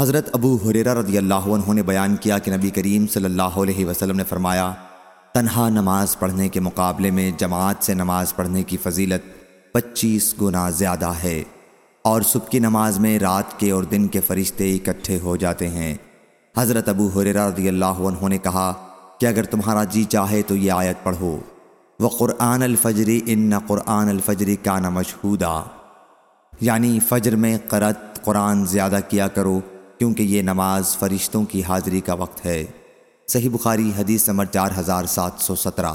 حضرت ابو حریرہ رضی اللہ عنہ نے بیان کیا کہ نبی کریم صلی اللہ علیہ وسلم نے فرمایا، تنہا نماز پڑھنے کے مقابلے میں جماعت سے نماز پڑھنے کی فضیلت پچیس گنا زیادہ ہے اور صبح کی نماز میں رات کے اور دن کے فرشتے اکٹھے ہو جاتے ہیں۔ حضرت ابو حریرہ رضی اللہ عنہ نے کہا کہ اگر تمہارا جی چاہے تو یہ آیت پڑھو۔ وہ قرآن الفجری ان قرآن الفجری کا نہ مشہودہ یعنی فجر میں قرت قرآن زیادہ کیا کرو کیونکہ یہ نماز فرشتوں کی حاضری کا وقت ہے۔ صحیح بخاری حدیث نمبر چار ہزار سات سو سترہ۔